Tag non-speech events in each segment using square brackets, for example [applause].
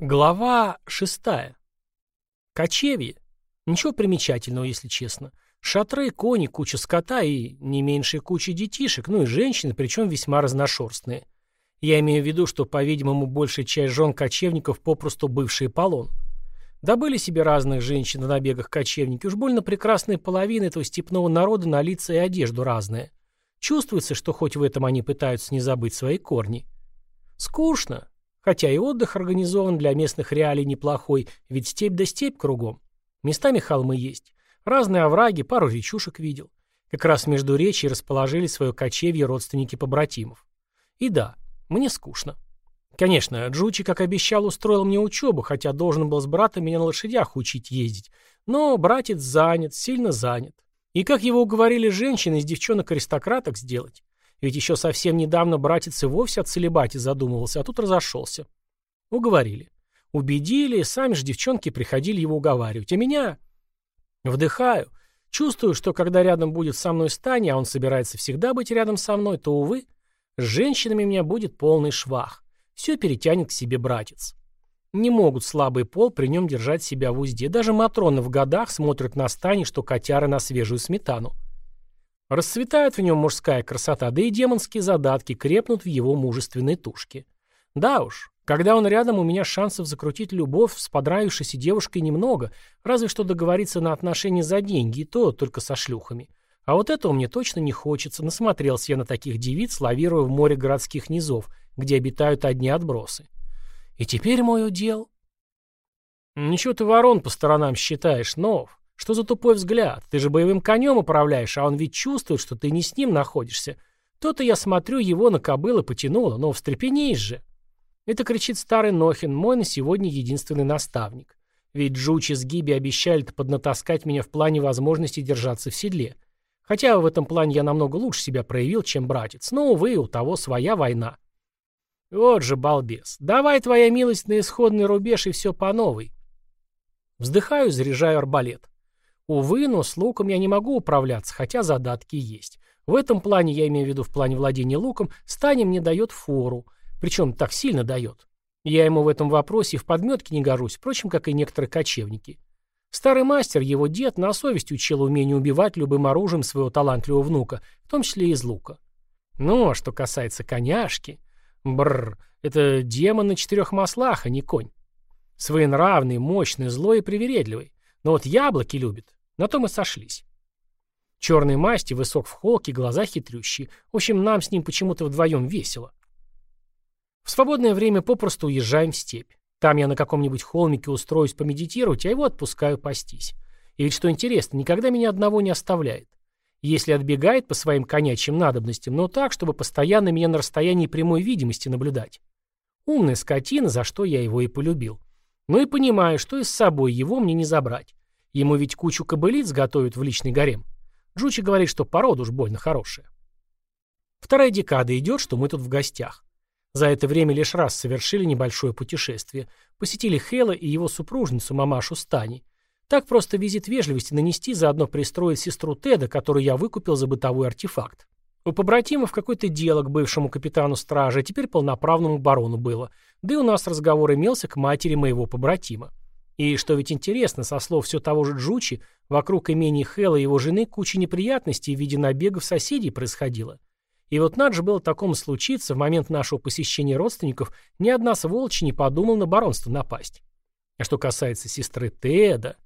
Глава шестая. Кочевье. Ничего примечательного, если честно. Шатры, кони, куча скота и не меньшая куча детишек, ну и женщины, причем весьма разношерстные. Я имею в виду, что, по-видимому, большая часть жен кочевников попросту бывшие полон. Добыли себе разных женщин на набегах кочевники, уж больно прекрасная половина этого степного народа на лица и одежду разная. Чувствуется, что хоть в этом они пытаются не забыть свои корни. Скучно, хотя и отдых организован для местных реалий неплохой, ведь степь да степь кругом. Местами холмы есть. Разные овраги, пару речушек видел. Как раз между речи расположили свое кочевье родственники побратимов. И да, мне скучно. Конечно, Джучи, как обещал, устроил мне учебу, хотя должен был с братом меня на лошадях учить ездить. Но братец занят, сильно занят. И как его уговорили женщины из девчонок-аристократок сделать? Ведь еще совсем недавно братец и вовсе о целебате задумывался, а тут разошелся. Уговорили. Убедили, сами же девчонки приходили его уговаривать. А меня... Вдыхаю. Чувствую, что когда рядом будет со мной Стани, а он собирается всегда быть рядом со мной, то, увы, с женщинами у меня будет полный швах. Все перетянет к себе братец. Не могут слабый пол при нем держать себя в узде. Даже Матроны в годах смотрят на Стани, что котяры на свежую сметану. Расцветает в нем мужская красота, да и демонские задатки крепнут в его мужественной тушке. Да уж, когда он рядом, у меня шансов закрутить любовь с подравившейся девушкой немного, разве что договориться на отношения за деньги, и то только со шлюхами. А вот этого мне точно не хочется, насмотрелся я на таких девиц, лавируя в море городских низов, где обитают одни отбросы. И теперь мой удел... Ничего ты ворон по сторонам считаешь, Нов. Что за тупой взгляд? Ты же боевым конем управляешь, а он ведь чувствует, что ты не с ним находишься. То-то я смотрю, его на кобылы потянуло, но встрепенись же. Это кричит старый Нохин, мой на сегодня единственный наставник. Ведь Джучи с Гиби обещали-то поднатаскать меня в плане возможности держаться в седле. Хотя в этом плане я намного лучше себя проявил, чем братец. Но, увы, у того своя война. Вот же балбес. Давай, твоя милость, на исходный рубеж и все по новой. Вздыхаю, заряжаю арбалет. Увы, но с луком я не могу управляться, хотя задатки есть. В этом плане, я имею в виду в плане владения луком, Стани мне дает фору. Причем так сильно дает. Я ему в этом вопросе в подметке не гожусь, впрочем, как и некоторые кочевники. Старый мастер, его дед, на совесть учил умению убивать любым оружием своего талантливого внука, в том числе и из лука. Ну, а что касается коняшки... Бррр, это демон на четырех маслах, а не конь. Своенравный, мощный, злой и привередливый. Но вот яблоки любит. На том и сошлись. Черной масти, высок в холке, глаза хитрющие. В общем, нам с ним почему-то вдвоем весело. В свободное время попросту уезжаем в степь. Там я на каком-нибудь холмике устроюсь помедитировать, а его отпускаю пастись. И ведь что интересно, никогда меня одного не оставляет. Если отбегает по своим конячьим надобностям, но так, чтобы постоянно меня на расстоянии прямой видимости наблюдать. Умная скотина, за что я его и полюбил. Но и понимаю, что и с собой его мне не забрать. Ему ведь кучу кобылиц готовят в личный гарем. Джучи говорит, что порода уж больно хорошая. Вторая декада идет, что мы тут в гостях. За это время лишь раз совершили небольшое путешествие. Посетили Хела и его супружницу, мамашу Стани. Так просто визит вежливости нанести, заодно пристроить сестру Теда, которую я выкупил за бытовой артефакт. У побратимов какое-то дело к бывшему капитану стражи, а теперь полноправному барону было. Да и у нас разговор имелся к матери моего побратима. И что ведь интересно, со слов все того же Джучи, вокруг имени Хэла и его жены куча неприятностей в виде набегов соседей происходило. И вот надо же было такому случиться, в момент нашего посещения родственников ни одна сволочь не подумала на баронство напасть. А что касается сестры Теда...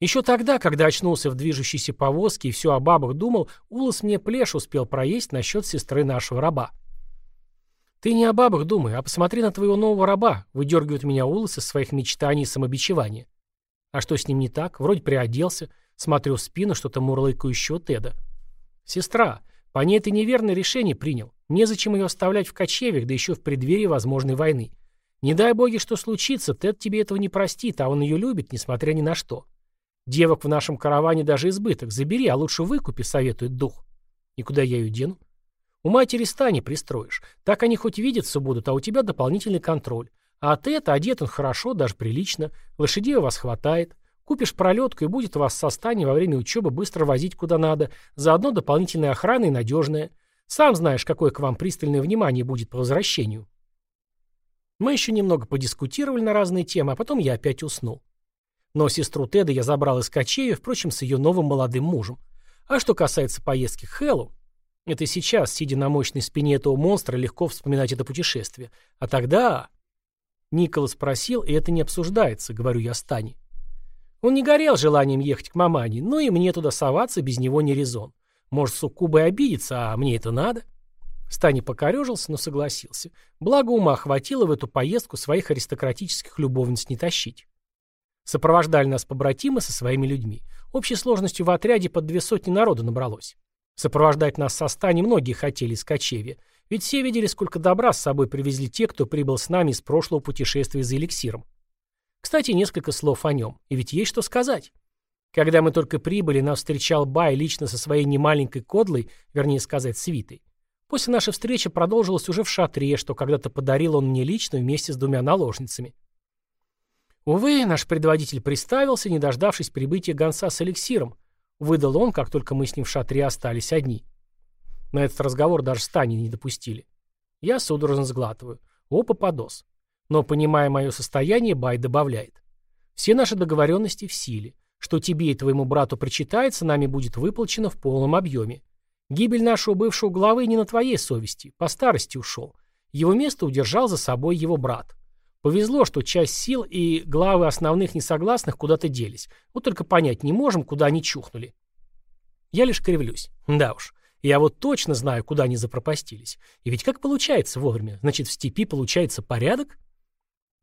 Еще тогда, когда очнулся в движущейся повозке и все о бабах думал, Улас мне плешь успел проесть насчет сестры нашего раба. «Ты не о бабах думай, а посмотри на твоего нового раба», выдергивает меня Улас из своих мечтаний и самобичевания. А что с ним не так? Вроде приоделся, смотрю в спину что-то мурлыкающего Теда. «Сестра, по ней ты неверное решение принял. Незачем ее оставлять в кочевьях, да еще в преддверии возможной войны. Не дай боги, что случится, Тед тебе этого не простит, а он ее любит, несмотря ни на что. Девок в нашем караване даже избыток. Забери, а лучше выкупи, советует дух. И куда я ее дену? У матери стани пристроишь. Так они хоть видеться будут, а у тебя дополнительный контроль. А Тед одет он хорошо, даже прилично. Лошадей у вас хватает. Купишь пролетку, и будет вас со стани во время учебы быстро возить куда надо. Заодно дополнительная охрана и надежная. Сам знаешь, какое к вам пристальное внимание будет по возвращению. Мы еще немного подискутировали на разные темы, а потом я опять уснул. Но сестру Теда я забрал из кочея, впрочем, с ее новым молодым мужем. А что касается поездки к Хэллу, это сейчас, сидя на мощной спине этого монстра, легко вспоминать это путешествие. А тогда... Николас спросил, и это не обсуждается, говорю я Стане. Он не горел желанием ехать к мамане, но и мне туда соваться без него не резон. Может, суккуба и обидится, а мне это надо? Стани покорежился, но согласился. Благо ума хватило в эту поездку своих аристократических любовниц не тащить. Сопровождали нас побратимы со своими людьми. Общей сложностью в отряде под две сотни народу набралось. Сопровождать нас со Стани многие хотели из кочевья, ведь все видели, сколько добра с собой привезли те, кто прибыл с нами из прошлого путешествия за эликсиром. Кстати, несколько слов о нем, и ведь есть что сказать. Когда мы только прибыли, нас встречал Бай лично со своей немаленькой кодлой, вернее сказать, свитой. После нашей встречи продолжилась уже в шатре, что когда-то подарил он мне лично вместе с двумя наложницами. Увы, наш предводитель приставился, не дождавшись прибытия гонца с эликсиром. Выдал он, как только мы с ним в шатре остались одни. На этот разговор даже Стани не допустили. Я судорожно сглатываю. Опа, подос. Но, понимая мое состояние, Бай добавляет. Все наши договоренности в силе. Что тебе и твоему брату причитается, нами будет выплачено в полном объеме. Гибель нашего бывшего главы не на твоей совести. По старости ушел. Его место удержал за собой его брат. Повезло, что часть сил и главы основных несогласных куда-то делись. Вот только понять не можем, куда они чухнули. Я лишь кривлюсь. Да уж. Я вот точно знаю, куда они запропастились. И ведь как получается вовремя? Значит, в степи получается порядок?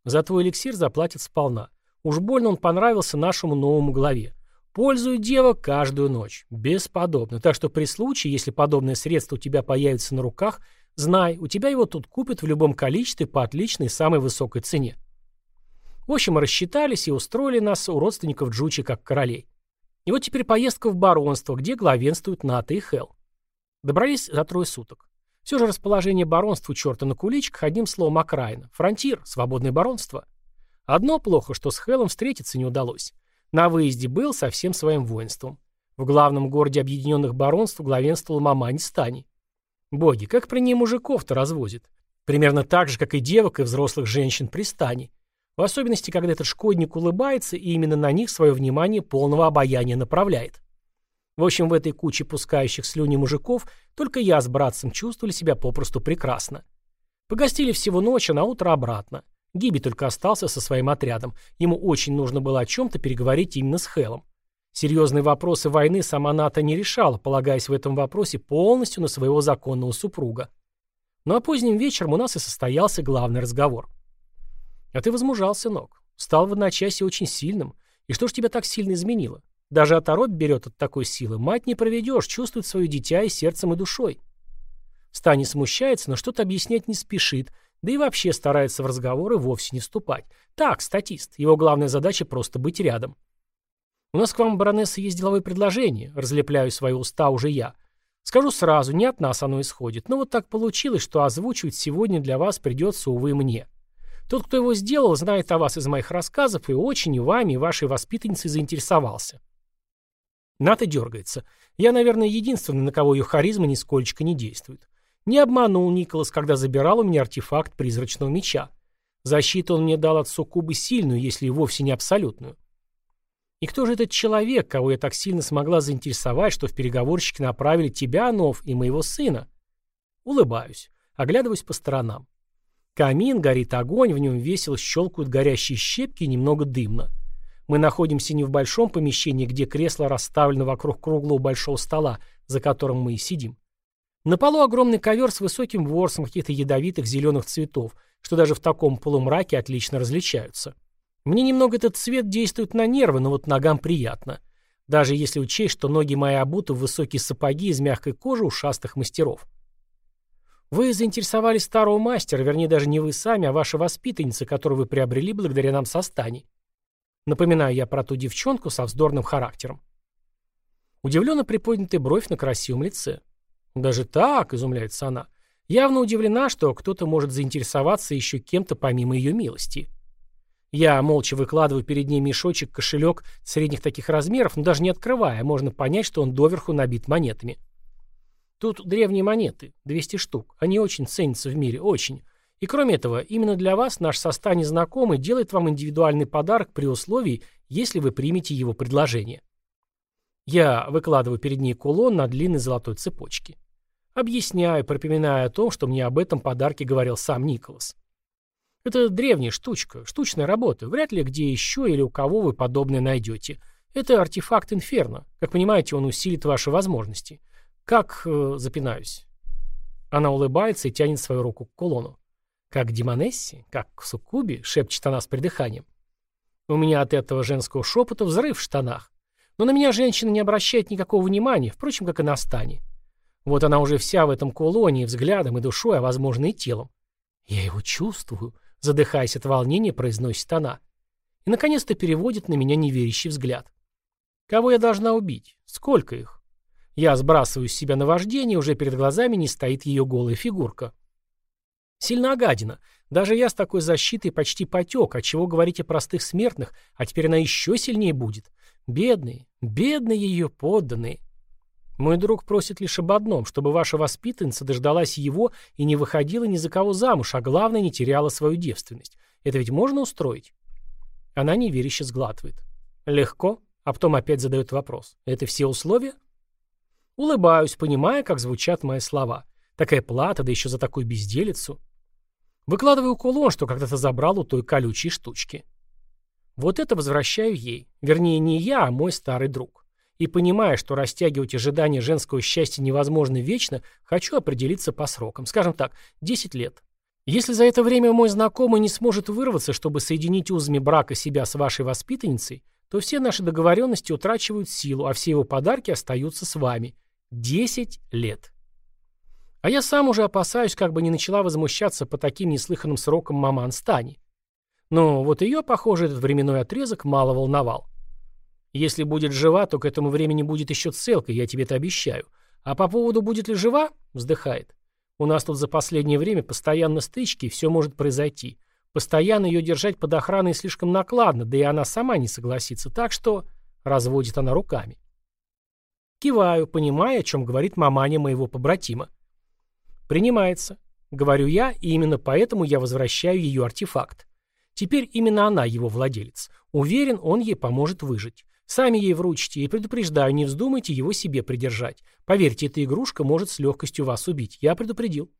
За твой эликсир заплатят сполна. Уж больно он понравился нашему новому главе. Пользует дева каждую ночь. Бесподобно. Так что при случае, если подобное средство у тебя появится на руках, знай, у тебя его тут купят в любом количестве по отличной самой высокой цене. В общем, рассчитались и устроили нас у родственников Джучи как королей. И вот теперь поездка в баронство, где главенствуют Ната и Хел. Добрались за трое суток. Все же расположение баронства у черта на куличках, одним словом, окраина. Фронтир, свободное баронство. Одно плохо, что с Хелом встретиться не удалось. На выезде был со всем своим воинством. В главном городе объединенных баронств главенствовал Мамань Стани. Боги, как при ней мужиков-то развозит. Примерно так же, как и девок и взрослых женщин при стане. В особенности, когда этот шкодник улыбается и именно на них свое внимание полного обаяния направляет. В общем, в этой куче пускающих слюни мужиков только я с братцем чувствовали себя попросту прекрасно. Погостили всего ночь, а на утро обратно. Гиби только остался со своим отрядом. Ему очень нужно было о чем-то переговорить именно с Хелом. Серьезные вопросы войны сама НАТО не решала, полагаясь в этом вопросе полностью на своего законного супруга. Ну а поздним вечером у нас и состоялся главный разговор. «А ты возмужал, сынок. Стал в одночасье очень сильным. И что ж тебя так сильно изменило? Даже оторопь берет от такой силы. Мать не проведешь, чувствует свое дитя и сердцем, и душой». Стани смущается, но что-то объяснять не спешит – да и вообще старается в разговоры вовсе не вступать. Так, статист. Его главная задача просто быть рядом. У нас к вам, баронесса, есть деловое предложение. Разлепляю свои уста уже я. Скажу сразу, не от нас оно исходит. Но вот так получилось, что озвучивать сегодня для вас придется, увы, мне. Тот, кто его сделал, знает о вас из моих рассказов и очень и вами, и вашей воспитанницей заинтересовался. Ната дергается. Я, наверное, единственный, на кого ее харизма нисколько не действует. Не обманул Николас, когда забирал у меня артефакт призрачного меча. Защиту он мне дал от суккубы сильную, если и вовсе не абсолютную. И кто же этот человек, кого я так сильно смогла заинтересовать, что в переговорщики направили тебя, Нов, и моего сына? Улыбаюсь, оглядываюсь по сторонам. Камин, горит огонь, в нем весело щелкают горящие щепки и немного дымно. Мы находимся не в большом помещении, где кресло расставлено вокруг круглого большого стола, за которым мы и сидим. На полу огромный ковер с высоким ворсом каких-то ядовитых зеленых цветов, что даже в таком полумраке отлично различаются. Мне немного этот цвет действует на нервы, но вот ногам приятно. Даже если учесть, что ноги мои обуты в высокие сапоги из мягкой кожи ушастых мастеров. Вы заинтересовали старого мастера, вернее даже не вы сами, а ваша воспитанница, которую вы приобрели благодаря нам со стани. Напоминаю я про ту девчонку со вздорным характером. Удивленно приподнятая бровь на красивом лице. «Даже так?» – изумляется она. Явно удивлена, что кто-то может заинтересоваться еще кем-то помимо ее милости. Я молча выкладываю перед ней мешочек, кошелек средних таких размеров, но даже не открывая, можно понять, что он доверху набит монетами. Тут древние монеты, 200 штук. Они очень ценятся в мире, очень. И кроме этого, именно для вас наш со Стани знакомый делает вам индивидуальный подарок при условии, если вы примете его предложение. Я выкладываю перед ней кулон на длинной золотой цепочке. Объясняю, припоминая о том, что мне об этом подарке говорил сам Николас. Это древняя штучка, штучная работа. Вряд ли где еще или у кого вы подобное найдете. Это артефакт Инферно. Как понимаете, он усилит ваши возможности. Как... Э, запинаюсь. Она улыбается и тянет свою руку к кулону. Как Димонесси, как Суккуби, шепчет она с придыханием. У меня от этого женского шепота взрыв в штанах. Но на меня женщина не обращает никакого внимания, впрочем, как и на Стане. Вот она уже вся в этом кулоне, и взглядом, и душой, а возможно и телом. Я его чувствую, задыхаясь от волнения, произносит она. И, наконец-то, переводит на меня неверящий взгляд. Кого я должна убить? Сколько их? Я сбрасываю с себя наваждение, уже перед глазами не стоит ее голая фигурка. Сильно гадина. Даже я с такой защитой почти потек, а чего говорить о простых смертных, а теперь она еще сильнее будет. Бедные, бедные ее подданные. Мой друг просит лишь об одном, чтобы ваша воспитанница дождалась его и не выходила ни за кого замуж, а главное, не теряла свою девственность. Это ведь можно устроить? Она неверяще сглатывает. Легко, а потом опять задает вопрос. Это все условия? Улыбаюсь, понимая, как звучат мои слова. Такая плата, да еще за такую безделицу. Выкладываю кулон, что когда-то забрал у той колючей штучки. Вот это возвращаю ей. Вернее, не я, а мой старый друг и, понимая, что растягивать ожидания женского счастья невозможно вечно, хочу определиться по срокам. Скажем так, 10 лет. Если за это время мой знакомый не сможет вырваться, чтобы соединить узами брака себя с вашей воспитанницей, то все наши договоренности утрачивают силу, а все его подарки остаются с вами. 10 лет. А я сам уже опасаюсь, как бы не начала возмущаться по таким неслыханным срокам мама Анстани. Но вот ее, похоже, этот временной отрезок мало волновал. Если будет жива, то к этому времени будет еще целка, я тебе это обещаю. А по поводу будет ли жива, вздыхает. У нас тут за последнее время постоянно стычки, и все может произойти. Постоянно ее держать под охраной слишком накладно, да и она сама не согласится, так что... Разводит она руками. Киваю, понимая, о чем говорит маманя моего побратима. Принимается. Говорю я, и именно поэтому я возвращаю ее артефакт. Теперь именно она его владелец. Уверен, он ей поможет выжить. Сами ей вручите и предупреждаю, не вздумайте его себе придержать. Поверьте, эта игрушка может с легкостью вас убить. Я предупредил.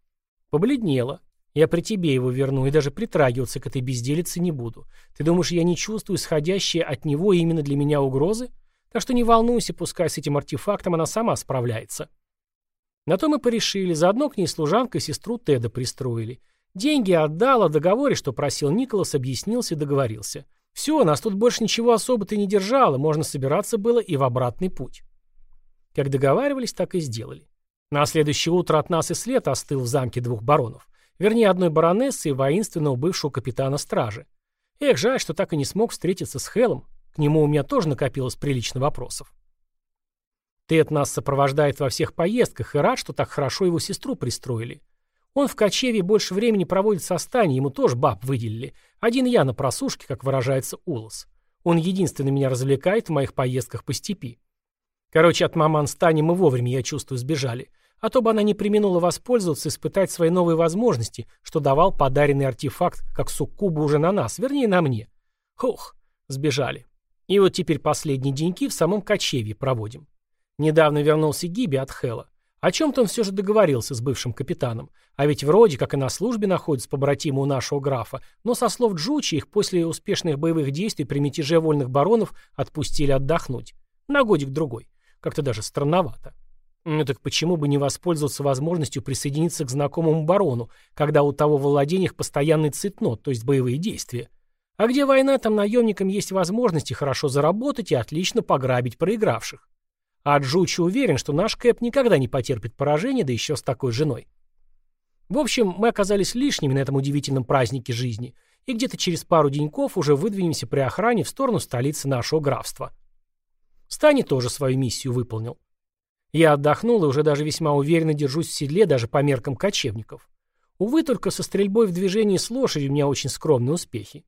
Побледнела. Я при тебе его верну и даже притрагиваться к этой безделице не буду. Ты думаешь, я не чувствую исходящие от него именно для меня угрозы? Так что не волнуйся, пускай с этим артефактом она сама справляется. На то мы порешили. Заодно к ней служанка и сестру Теда пристроили. Деньги отдала, договоре, что просил Николас, объяснился и договорился. Все, нас тут больше ничего особо-то не держало, можно собираться было и в обратный путь. Как договаривались, так и сделали. На следующее утро от нас и след остыл в замке двух баронов. Вернее, одной баронессы и воинственного бывшего капитана стражи. Эх, жаль, что так и не смог встретиться с Хелом. К нему у меня тоже накопилось прилично вопросов. Тед нас сопровождает во всех поездках и рад, что так хорошо его сестру пристроили. Он в кочеве больше времени проводит со стани, ему тоже баб выделили. Один я на просушке, как выражается Улос. Он единственный меня развлекает в моих поездках по степи. Короче, от маман стани мы вовремя, я чувствую, сбежали. А то бы она не применула воспользоваться и испытать свои новые возможности, что давал подаренный артефакт, как суккуба уже на нас, вернее, на мне. Хух, сбежали. И вот теперь последние деньки в самом кочевье проводим. Недавно вернулся Гиби от Хела. О чем-то он все же договорился с бывшим капитаном. А ведь вроде как и на службе находится побратимы у нашего графа, но со слов Джучи их после успешных боевых действий при мятеже вольных баронов отпустили отдохнуть. На годик-другой. Как-то даже странновато. Ну так почему бы не воспользоваться возможностью присоединиться к знакомому барону, когда у того в владениях постоянный цитнот, то есть боевые действия? А где война, там наемникам есть возможности хорошо заработать и отлично пограбить проигравших. А Джучи уверен, что наш Кэп никогда не потерпит поражения, да еще с такой женой. В общем, мы оказались лишними на этом удивительном празднике жизни, и где-то через пару деньков уже выдвинемся при охране в сторону столицы нашего графства. Стани тоже свою миссию выполнил. Я отдохнул и уже даже весьма уверенно держусь в седле даже по меркам кочевников. Увы, только со стрельбой в движении с лошадью у меня очень скромные успехи.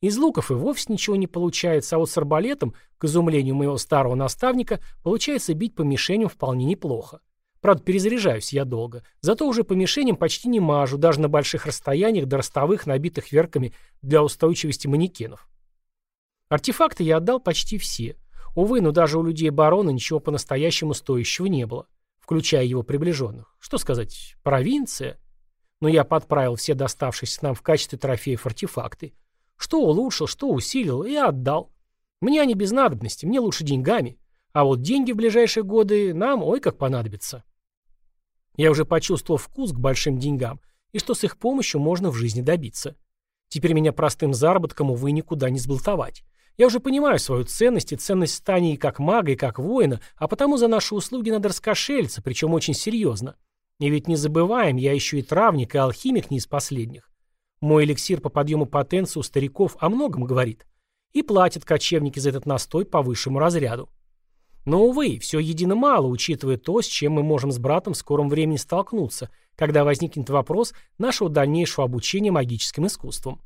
Из луков и вовсе ничего не получается, а вот с арбалетом, к изумлению моего старого наставника, получается бить по мишеням вполне неплохо. Правда, перезаряжаюсь я долго. Зато уже по мишеням почти не мажу, даже на больших расстояниях до ростовых, набитых верками для устойчивости манекенов. Артефакты я отдал почти все. Увы, но даже у людей барона ничего по-настоящему стоящего не было, включая его приближенных. Что сказать, провинция? Но я подправил все доставшиеся нам в качестве трофеев артефакты. Что улучшил, что усилил, и отдал. Мне они без надобности, мне лучше деньгами. А вот деньги в ближайшие годы нам ой как понадобятся. Я уже почувствовал вкус к большим деньгам и что с их помощью можно в жизни добиться. Теперь меня простым заработком, увы, никуда не сболтовать. Я уже понимаю свою ценность и ценность стани и как мага, и как воина, а потому за наши услуги надо раскошелиться, причем очень серьезно. И ведь не забываем, я еще и травник, и алхимик не из последних. Мой эликсир по подъему потенции у стариков о многом говорит. И платят кочевники за этот настой по высшему разряду. Но, увы, все едино мало, учитывая то, с чем мы можем с братом в скором времени столкнуться, когда возникнет вопрос нашего дальнейшего обучения магическим искусствам.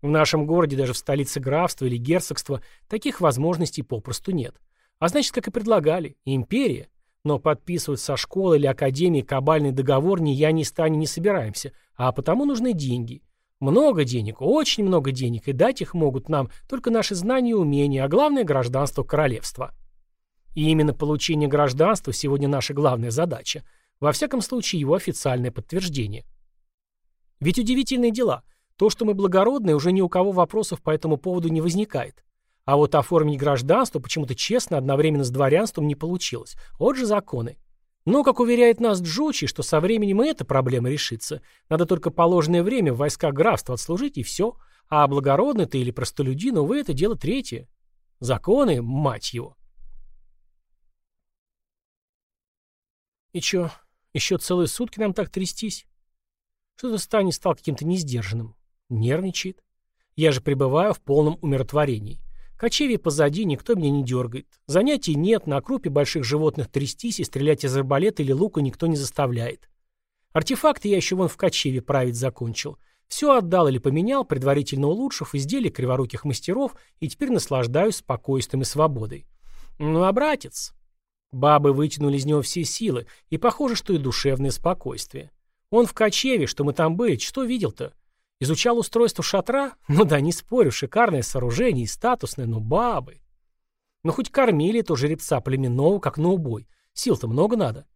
В нашем городе, даже в столице графства или герцогства, таких возможностей попросту нет. А значит, как и предлагали, империя. Но подписывать со школы или академии кабальный договор ни я, ни Стани не собираемся, а потому нужны деньги. Много денег, очень много денег, и дать их могут нам только наши знания и умения, а главное – гражданство королевства. И именно получение гражданства сегодня наша главная задача. Во всяком случае, его официальное подтверждение. Ведь удивительные дела. То, что мы благородные, уже ни у кого вопросов по этому поводу не возникает. А вот оформить гражданство почему-то честно одновременно с дворянством не получилось. Вот же законы. Но, как уверяет нас Джучи, что со временем и эта проблема решится. Надо только положенное время в войска графства отслужить, и все. А благородный ты или простолюдин, увы, это дело третье. Законы, мать его. И чё, еще целые сутки нам так трястись? Что-то Стани стал каким-то несдержанным. Нервничает. Я же пребываю в полном умиротворении. Кочевье позади, никто меня не дергает. Занятий нет, на крупе больших животных трястись и стрелять из арбалета или лука никто не заставляет. Артефакты я еще вон в кочеве править закончил. Все отдал или поменял, предварительно улучшив изделия криворуких мастеров, и теперь наслаждаюсь спокойствием и свободой. Ну а братец, Бабы вытянули из него все силы, и похоже, что и душевное спокойствие. Он в кочеве, что мы там были, что видел-то? Изучал устройство шатра? [laughs] Ну да, не спорю, шикарное сооружение и статусное, но бабы. Ну хоть кормили то жеребца племенного, как на убой. Сил-то много надо.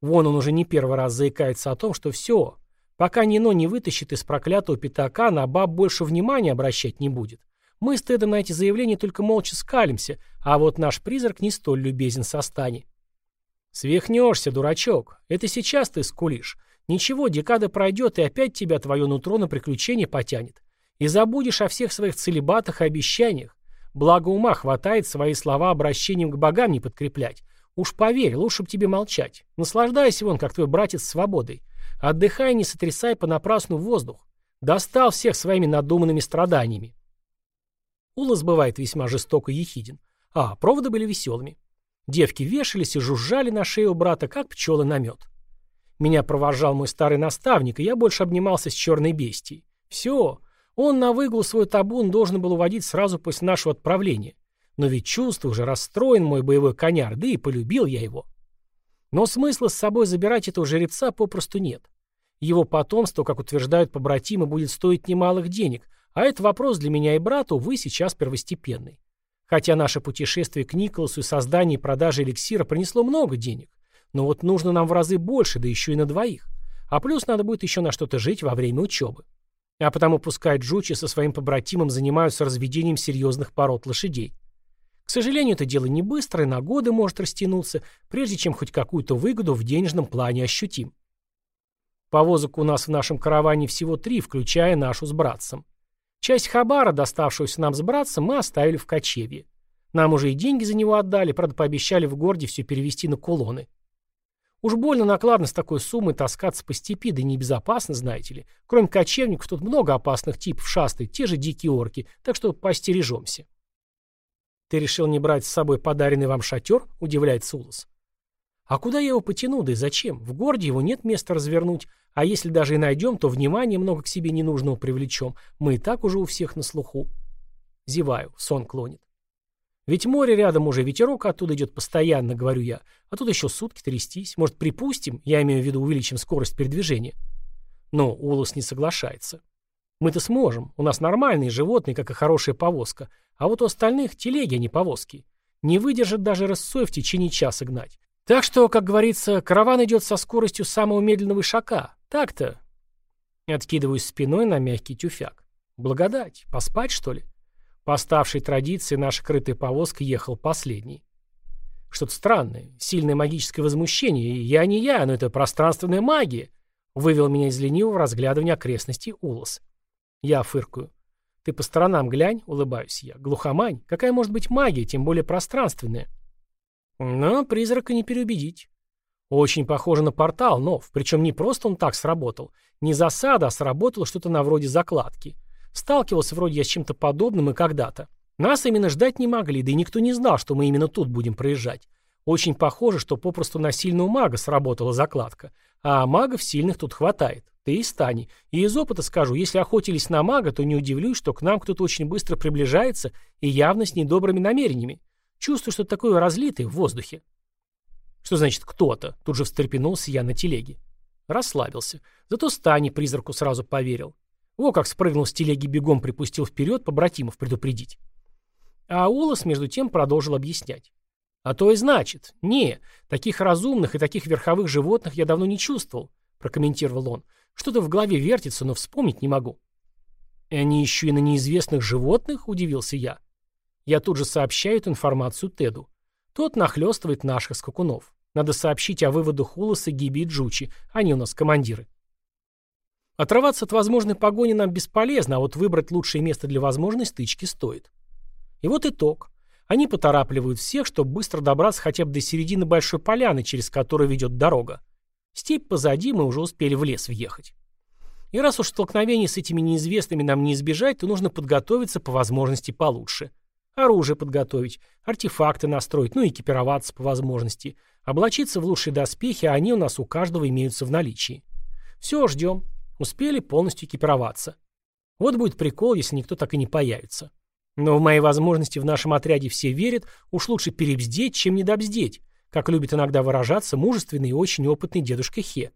Вон он уже не первый раз заикается о том, что все, пока Нино не вытащит из проклятого пятака, на баб больше внимания обращать не будет. Мы с Тедом на эти заявления только молча скалимся, а вот наш призрак не столь любезен со стани. Свихнешься, дурачок. Это сейчас ты скулишь. Ничего, декада пройдет, и опять тебя твое нутро на приключения потянет. И забудешь о всех своих целебатах и обещаниях. Благо ума хватает свои слова обращением к богам не подкреплять. Уж поверь, лучше б тебе молчать. Наслаждайся вон, как твой братец, свободой. Отдыхай, не сотрясай понапрасну воздух. Достал всех своими надуманными страданиями. Улас бывает весьма жестоко ехиден. А, проводы были веселыми. Девки вешались и жужжали на шею брата, как пчелы на мед. Меня провожал мой старый наставник, и я больше обнимался с черной бестией. Все, он на выгул свой табун должен был уводить сразу после нашего отправления. Но ведь чувство уже расстроен мой боевой коняр, да и полюбил я его. Но смысла с собой забирать этого жеребца попросту нет. Его потомство, как утверждают побратимы, будет стоить немалых денег, а это вопрос для меня и брата, увы, сейчас первостепенный. Хотя наше путешествие к Николасу и создание и продажа эликсира принесло много денег. Но вот нужно нам в разы больше, да еще и на двоих. А плюс надо будет еще на что-то жить во время учебы. А потому пускай Джучи со своим побратимом занимаются разведением серьезных пород лошадей. К сожалению, это дело не быстрое, на годы может растянуться, прежде чем хоть какую-то выгоду в денежном плане ощутим. Повозок у нас в нашем караване всего три, включая нашу с братцем. Часть хабара, доставшегося нам с братцем, мы оставили в кочевье. Нам уже и деньги за него отдали, правда, пообещали в городе все перевести на кулоны. Уж больно накладно с такой суммой таскаться по степи, да и небезопасно, знаете ли. Кроме кочевников, тут много опасных типов шастает, те же дикие орки, так что постережемся. «Ты решил не брать с собой подаренный вам шатер?» – удивляется Улас. «А куда я его потяну, да и зачем? В городе его нет места развернуть, а если даже и найдем, то внимание много к себе ненужного привлечем. Мы и так уже у всех на слуху. Зеваю, сон клонит. Ведь море рядом уже, ветерок оттуда идет постоянно, говорю я. А тут еще сутки трястись. Может, припустим? Я имею в виду увеличим скорость передвижения. Но Улус не соглашается. Мы-то сможем. У нас нормальные животные, как и хорошая повозка. А вот у остальных телеги, а не повозки. Не выдержит даже рысцой в течение часа гнать. Так что, как говорится, караван идет со скоростью самого медленного шака. Так-то. Откидываюсь спиной на мягкий тюфяк. Благодать. Поспать, что ли? По оставшей традиции наша крытая повозка ехал последний. Что-то странное, сильное магическое возмущение. Я не я, но это пространственная магия. Вывел меня из ленивого разглядывания окрестностей Улос. Я фыркаю. Ты по сторонам глянь, улыбаюсь я. Глухомань, какая может быть магия, тем более пространственная? Но призрака не переубедить. Очень похоже на портал, но, причем не просто он так сработал. Не засада, а сработало что-то на вроде закладки. Сталкивался вроде я с чем-то подобным и когда-то. Нас именно ждать не могли, да и никто не знал, что мы именно тут будем проезжать. Очень похоже, что попросту на сильного мага сработала закладка. А магов сильных тут хватает. Ты и стани. И из опыта скажу, если охотились на мага, то не удивлюсь, что к нам кто-то очень быстро приближается и явно с недобрыми намерениями. Чувствую, что такое разлитое в воздухе. Что значит «кто-то»? Тут же встрепенулся я на телеге. Расслабился. Зато Стани призраку сразу поверил. Во как спрыгнул с телеги бегом, припустил вперед, побратимов предупредить. А Улас, между тем, продолжил объяснять. А то и значит. Не, таких разумных и таких верховых животных я давно не чувствовал, прокомментировал он. Что-то в голове вертится, но вспомнить не могу. И они еще и на неизвестных животных, удивился я. Я тут же сообщаю эту информацию Теду. Тот нахлестывает наших скакунов. Надо сообщить о выводах Улоса, Гиби и Джучи. Они у нас командиры. Отрываться от возможной погони нам бесполезно, а вот выбрать лучшее место для возможной стычки стоит. И вот итог. Они поторапливают всех, чтобы быстро добраться хотя бы до середины большой поляны, через которую ведет дорога. Степь позади, мы уже успели в лес въехать. И раз уж столкновений с этими неизвестными нам не избежать, то нужно подготовиться по возможности получше. Оружие подготовить, артефакты настроить, ну и экипироваться по возможности. Облачиться в лучшие доспехи, а они у нас у каждого имеются в наличии. Все, ждем. Успели полностью экипироваться. Вот будет прикол, если никто так и не появится. Но в мои возможности в нашем отряде все верят, уж лучше перебздеть, чем недобздеть, как любит иногда выражаться мужественный и очень опытный дедушка Хе.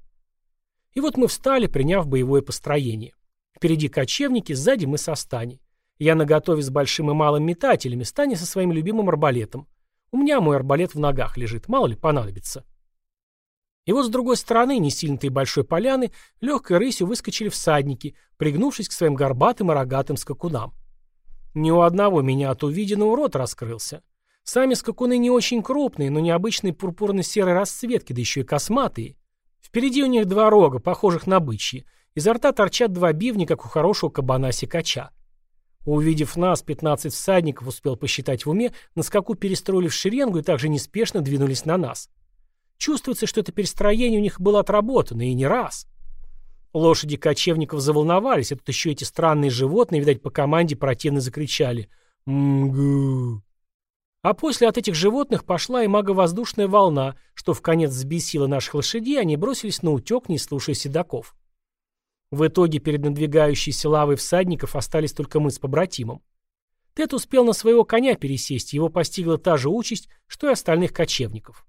И вот мы встали, приняв боевое построение. Впереди кочевники, сзади мы со Стани. Я наготове с большим и малым метателями, Стани со своим любимым арбалетом. У меня мой арбалет в ногах лежит, мало ли понадобится. И вот с другой стороны, не сильно-то и большой поляны, легкой рысью выскочили всадники, пригнувшись к своим горбатым и рогатым скакунам. Ни у одного меня от увиденного рот раскрылся. Сами скакуны не очень крупные, но необычной пурпурно-серой расцветки, да еще и косматые. Впереди у них два рога, похожих на бычьи. Изо рта торчат два бивня, как у хорошего кабана-сикача. Увидев нас, 15 всадников, успел посчитать в уме, на скаку перестроили в шеренгу и также неспешно двинулись на нас. Чувствуется, что это перестроение у них было отработано, и не раз. Лошади кочевников заволновались, а тут еще эти странные животные, видать, по команде противно закричали «Мгу». А после от этих животных пошла и маговоздушная волна, что в конец взбесило наших лошадей, они бросились на утек, не слушая седаков. В итоге перед надвигающейся лавой всадников остались только мы с побратимом. Тед успел на своего коня пересесть, его постигла та же участь, что и остальных кочевников.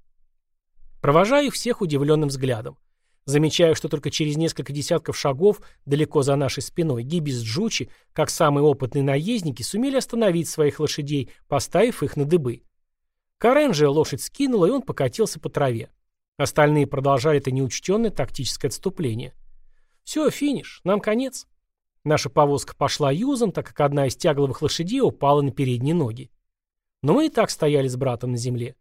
Провожаю их всех удивленным взглядом. Замечаю, что только через несколько десятков шагов, далеко за нашей спиной, Гибис Джучи, как самые опытные наездники, сумели остановить своих лошадей, поставив их на дыбы. Карен же лошадь скинула, и он покатился по траве. Остальные продолжали это неучтенное тактическое отступление. Все, финиш, нам конец. Наша повозка пошла юзом, так как одна из тягловых лошадей упала на передние ноги. Но мы и так стояли с братом на земле.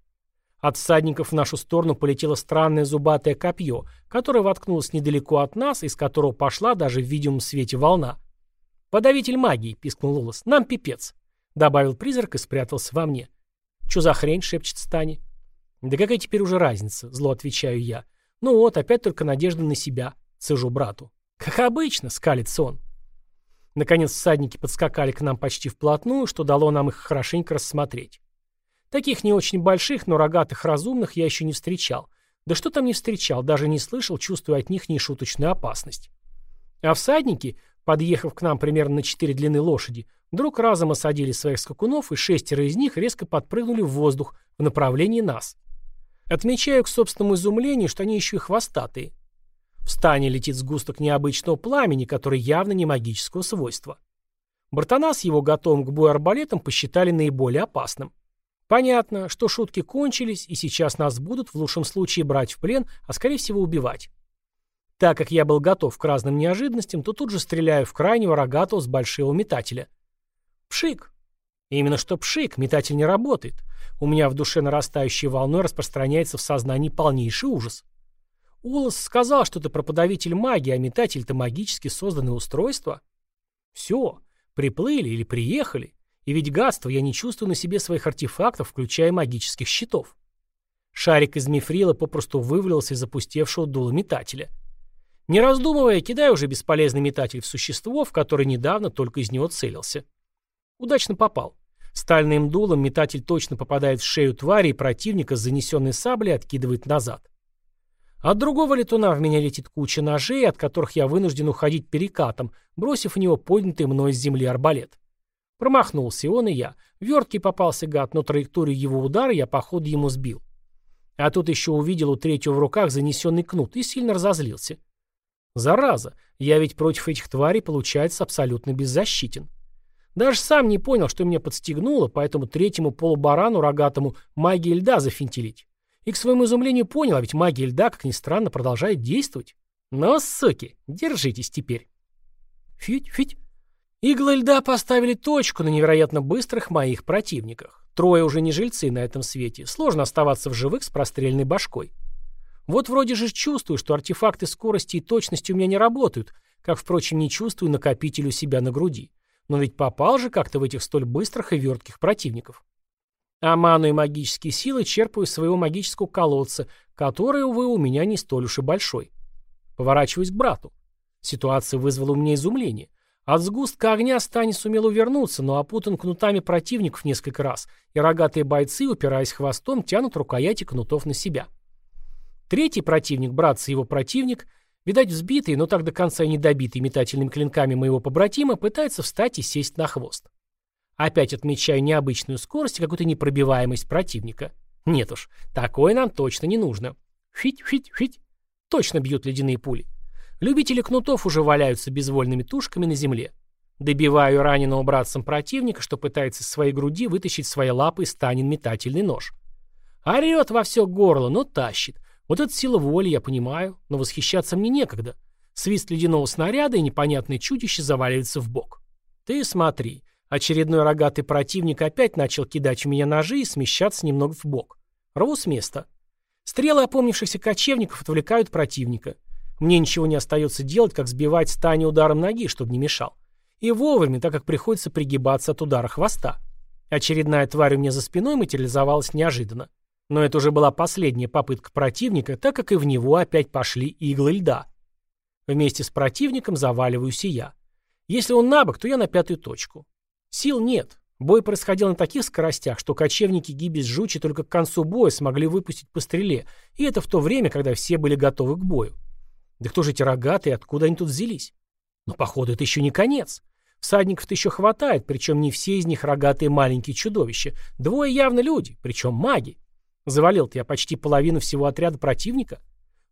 От всадников в нашу сторону полетело странное зубатое копье, которое воткнулось недалеко от нас, из которого пошла даже в видимом свете волна. «Подавитель магии», — пискнул Лулас, — «нам пипец», — добавил призрак и спрятался во мне. «Чё за хрень?» — шепчет Стани. «Да какая теперь уже разница?» — зло отвечаю я. «Ну вот, опять только надежда на себя», — цежу брату. «Как обычно», — скалится он. Наконец всадники подскакали к нам почти вплотную, что дало нам их хорошенько рассмотреть. Таких не очень больших, но рогатых разумных я еще не встречал. Да что там не встречал, даже не слышал, чувствуя от них нешуточную опасность. А всадники, подъехав к нам примерно на четыре длины лошади, вдруг разом осадили своих скакунов, и шестеро из них резко подпрыгнули в воздух в направлении нас. Отмечаю к собственному изумлению, что они еще и хвостатые. В стане летит сгусток необычного пламени, который явно не магического свойства. Бартана с его готовым к бою арбалетом посчитали наиболее опасным. Понятно, что шутки кончились, и сейчас нас будут в лучшем случае брать в плен, а скорее всего убивать. Так как я был готов к разным неожиданностям, то тут же стреляю в крайнего рогатого с большого метателя. Пшик. Именно что пшик, метатель не работает. У меня в душе нарастающей волной распространяется в сознании полнейший ужас. Улас сказал что-то про подавитель магии, а метатель-то магически созданное устройство. Все, приплыли или приехали. И ведь гадство я не чувствую на себе своих артефактов, включая магических щитов. Шарик из мифрила попросту вывалился из запустевшего дула метателя. Не раздумывая, кидаю уже бесполезный метатель в существо, в которое недавно только из него целился. Удачно попал. Стальным дулом метатель точно попадает в шею твари и противника с занесенной саблей откидывает назад. От другого летуна в меня летит куча ножей, от которых я вынужден уходить перекатом, бросив в него поднятый мной с земли арбалет. Промахнулся и он, и я. Верткий попался гад, но траекторию его удара я, походу, ему сбил. А тут еще увидел у третьего в руках занесенный кнут и сильно разозлился. Зараза, я ведь против этих тварей, получается, абсолютно беззащитен. Даже сам не понял, что меня подстегнуло, поэтому третьему полубарану рогатому магии льда зафинтелить. И к своему изумлению понял, а ведь магия льда, как ни странно, продолжает действовать. Но, суки, держитесь теперь. Фить, фить. Иглы льда поставили точку на невероятно быстрых моих противниках. Трое уже не жильцы на этом свете. Сложно оставаться в живых с прострельной башкой. Вот вроде же чувствую, что артефакты скорости и точности у меня не работают, как, впрочем, не чувствую накопитель у себя на груди. Но ведь попал же как-то в этих столь быстрых и вертких противников. А ману и магические силы черпаю из своего магического колодца, который, увы, у меня не столь уж и большой. Поворачиваюсь к брату. Ситуация вызвала у меня изумление. От сгустка огня Стани сумел увернуться, но опутан кнутами противников несколько раз, и рогатые бойцы, упираясь хвостом, тянут рукояти кнутов на себя. Третий противник, братцы его противник, видать взбитый, но так до конца и не добитый метательными клинками моего побратима, пытается встать и сесть на хвост. Опять отмечаю необычную скорость и какую-то непробиваемость противника. Нет уж, такое нам точно не нужно. Фить-фить-фить. Точно бьют ледяные пули. Любители кнутов уже валяются безвольными тушками на земле. Добиваю раненого братцем противника, что пытается с своей груди вытащить свои лапы из станин метательный нож. Орет во все горло, но тащит. Вот это сила воли, я понимаю, но восхищаться мне некогда. Свист ледяного снаряда и непонятное чудище заваливается в бок. Ты смотри, очередной рогатый противник опять начал кидать в меня ножи и смещаться немного в бок. Рву с места. Стрелы опомнившихся кочевников отвлекают противника. Мне ничего не остается делать, как сбивать стани ударом ноги, чтобы не мешал. И вовремя, так как приходится пригибаться от удара хвоста. Очередная тварь у меня за спиной материализовалась неожиданно. Но это уже была последняя попытка противника, так как и в него опять пошли иглы льда. Вместе с противником заваливаюсь и я. Если он набок, то я на пятую точку. Сил нет. Бой происходил на таких скоростях, что кочевники Гибис Жучи только к концу боя смогли выпустить по стреле, и это в то время, когда все были готовы к бою. Да кто же эти рогатые, откуда они тут взялись? Но, походу, это еще не конец. Всадников-то еще хватает, причем не все из них рогатые маленькие чудовища. Двое явно люди, причем маги. Завалил-то я почти половину всего отряда противника.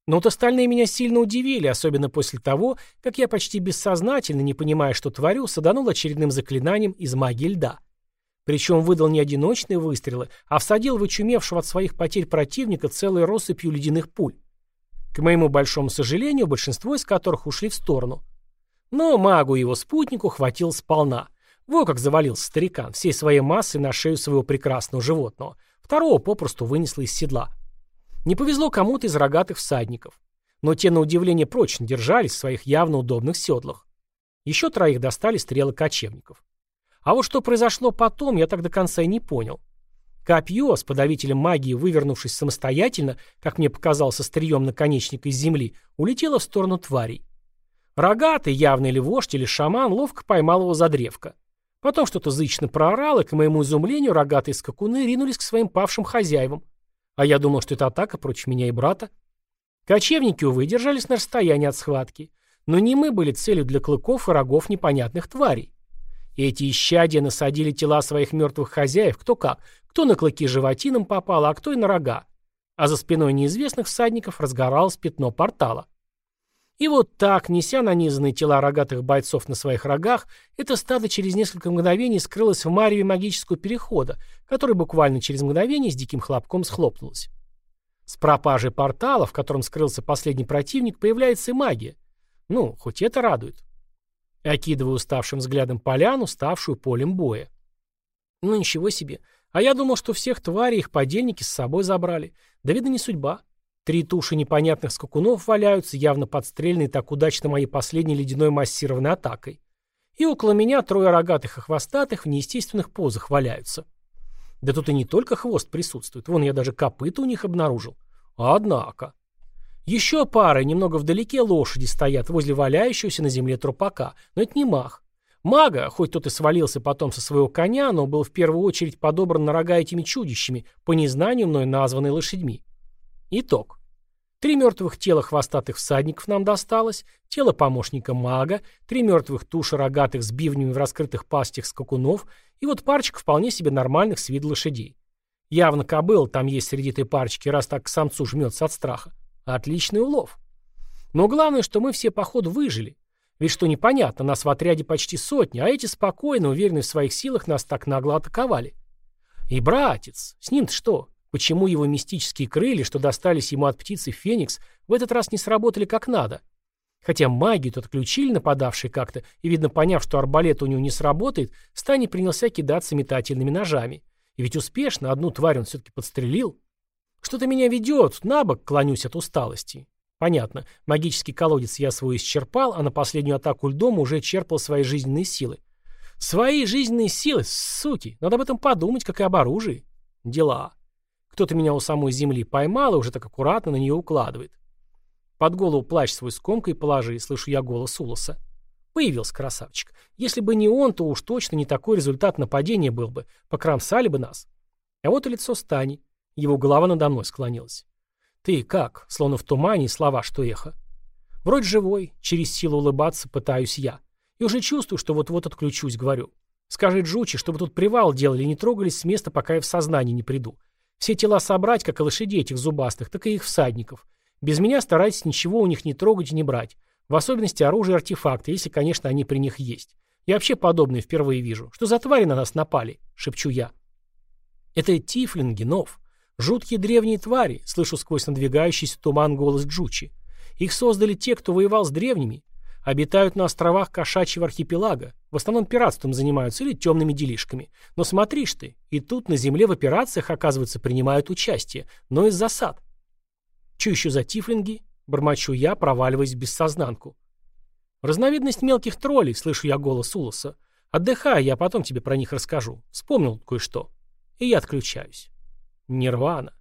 Но вот остальные меня сильно удивили, особенно после того, как я почти бессознательно, не понимая, что творю, саданул очередным заклинанием из магии льда. Причем выдал не одиночные выстрелы, а всадил в очумевшего от своих потерь противника целой россыпью ледяных пуль. К моему большому сожалению, большинство из которых ушли в сторону. Но магу и его спутнику хватило сполна. Во как завалился старикан, всей своей массой на шею своего прекрасного животного. Второго попросту вынесло из седла. Не повезло кому-то из рогатых всадников. Но те, на удивление, прочно держались в своих явно удобных седлах. Еще троих достали стрелы кочевников. А вот что произошло потом, я так до конца и не понял. Копье с подавителем магии, вывернувшись самостоятельно, как мне показалось, острием наконечника из земли, улетело в сторону тварей. Рогатый, явный ли вождь или шаман, ловко поймал его за древко. Потом что-то зычно проорал, и, к моему изумлению, рогатые скакуны ринулись к своим павшим хозяевам. А я думал, что это атака против меня и брата. Кочевники, увы, держались на расстоянии от схватки. Но не мы были целью для клыков и рогов непонятных тварей. Эти исчадия насадили тела своих мертвых хозяев кто как, кто на клыки животинам попал, а кто и на рога. А за спиной неизвестных всадников разгоралось пятно портала. И вот так, неся нанизанные тела рогатых бойцов на своих рогах, это стадо через несколько мгновений скрылось в мареве магического перехода, который буквально через мгновение с диким хлопком схлопнулось. С пропажей портала, в котором скрылся последний противник, появляется и магия. Ну, хоть это радует. Окидываю уставшим взглядом поляну, ставшую полем боя. Ну ничего себе. А я думал, что всех тварей их подельники с собой забрали. Да видно не судьба. Три туши непонятных скакунов валяются, явно подстрельные так удачно моей последней ледяной массированной атакой. И около меня трое рогатых и хвостатых в неестественных позах валяются. Да тут и не только хвост присутствует, вон я даже копыта у них обнаружил. Однако. Еще пара, немного вдалеке лошади стоят возле валяющегося на земле трупака, но это не мах. Мага, хоть тот и свалился потом со своего коня, но был в первую очередь подобран на рога этими чудищами, по незнанию мной названной лошадьми. Итог. Три мертвых тела хвостатых всадников нам досталось, тело помощника мага, три мертвых туши рогатых с бивнями в раскрытых пастях скакунов и вот парочка вполне себе нормальных с виду лошадей. Явно кобыл там есть среди этой парочки, раз так к самцу жмется от страха. Отличный улов. Но главное, что мы все, походу, выжили. Ведь что непонятно, нас в отряде почти сотни, а эти спокойно, уверенные в своих силах, нас так нагло атаковали. И братец, с ним-то что? Почему его мистические крылья, что достались ему от птицы Феникс, в этот раз не сработали как надо? Хотя магию-то отключили нападавшие как-то, и, видно, поняв, что арбалет у него не сработает, Стани принялся кидаться метательными ножами. И ведь успешно, одну тварь он все-таки подстрелил. Что-то меня ведет, на бок клонюсь от усталости. Понятно, магический колодец я свой исчерпал, а на последнюю атаку льдом уже черпал свои жизненные силы. Свои жизненные силы, суки, надо об этом подумать, как и об оружии. Дела. Кто-то меня у самой земли поймал и уже так аккуратно на нее укладывает. Под голову плащ свой скомкой положи, слышу я голос Улоса. Появился красавчик. Если бы не он, то уж точно не такой результат нападения был бы. Покромсали бы нас. А вот и лицо Стани. Его голова надо мной склонилась. «Ты как?» Словно в тумане слова, что эхо. Вроде живой, через силу улыбаться пытаюсь я. И уже чувствую, что вот-вот отключусь, говорю. Скажи Джучи, чтобы тут привал делали не трогались с места, пока я в сознание не приду. Все тела собрать, как и лошадей этих зубастых, так и их всадников. Без меня старайтесь ничего у них не трогать и не брать. В особенности оружие и артефакты, если, конечно, они при них есть. Я вообще подобное впервые вижу. Что за твари на нас напали? Шепчу я. Это тифлинги, нов. Жуткие древние твари, слышу сквозь надвигающийся туман голос Джучи. Их создали те, кто воевал с древними. Обитают на островах кошачьего архипелага. В основном пиратством занимаются или темными делишками. Но смотришь ты, и тут на земле в операциях, оказывается, принимают участие, но из засад. Че еще за тифлинги? Бормочу я, проваливаясь в бессознанку. Разновидность мелких троллей, слышу я голос Улоса. Отдыхай, я потом тебе про них расскажу. Вспомнил кое-что. И я отключаюсь. Нирвана.